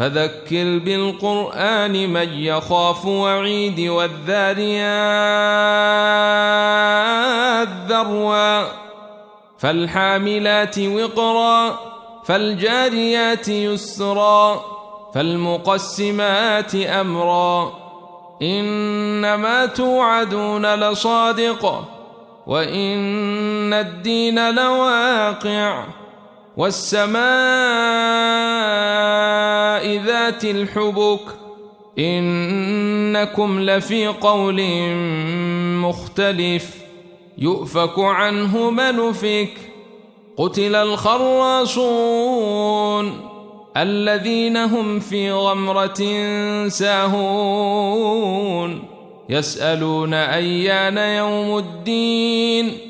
فذكر بالقرآن من يخاف وعيد والذاريات ذروا فالحاملات وقرا فالجاريات يسرا فالمقسمات أمرا إنما توعدون لصادق وإن الدين لواقع والسماء ذات الحبك إنكم لفي قول مختلف يؤفك عنه من فك قتل الخراصون الذين هم في غمرة ساهون يسألون أيان يوم الدين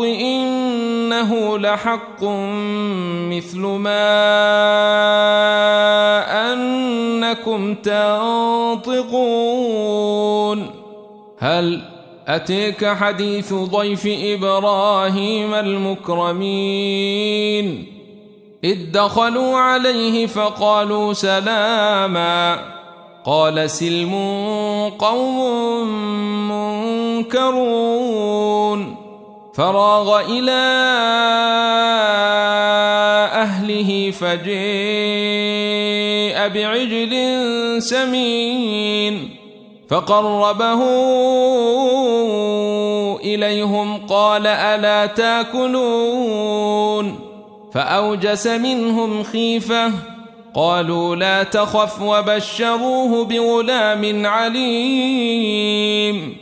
إنه لحق مثل ما أنكم تنطقون. هل أتيك حديث ضيف إبراهيم المكرمين؟ إذ دخلوا عليه فقالوا سلاما. قال سلم قوم منكرون. فراغ إلى أهله فجيء بعجل سمين فقربه إليهم قال ألا تاكلون فأوجس منهم خيفة قالوا لا تخف وبشروه بغلام عليم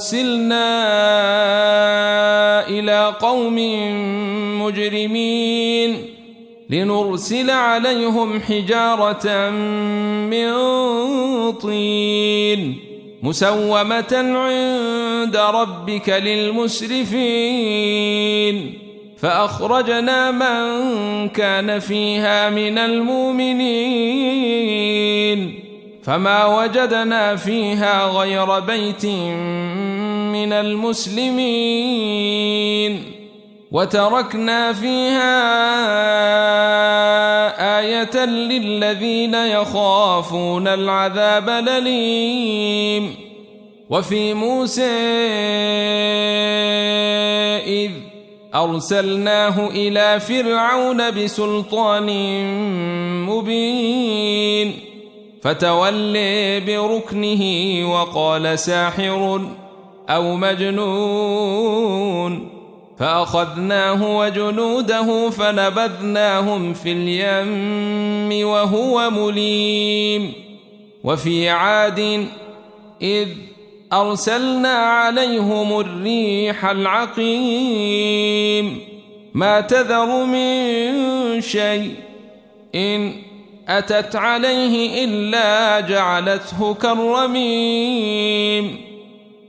أرسلنا إلى قوم مجرمين لنرسل عليهم حجارة من طين مسومة عند ربك للمسرفين. فأخرجنا من كان فيها من المؤمنين. فما وجدنا فيها غير بيت من المسلمين وتركنا فيها آية للذين يخافون العذاب الأليم. وفي موسى إذ أرسلناه إلى فرعون بسلطان مبين فتولي بركنه وقال ساحر أو مجنون. فأخذناه وجنوده فنبذناهم في اليم وهو مليم. وفي عاد إذ أرسلنا عليهم الريح العقيم. ما تذر من شيء إن أتت عليه إلا جعلته كالرميم.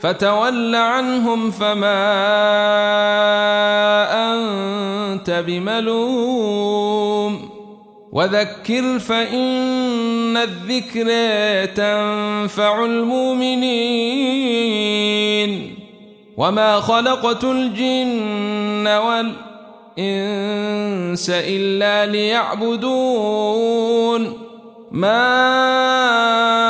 فتول عنهم فما أنت بملوم. وذكر فإن الذكر تنفع المؤمنين. وما خلقت الجن والإنس إلا ليعبدون. ما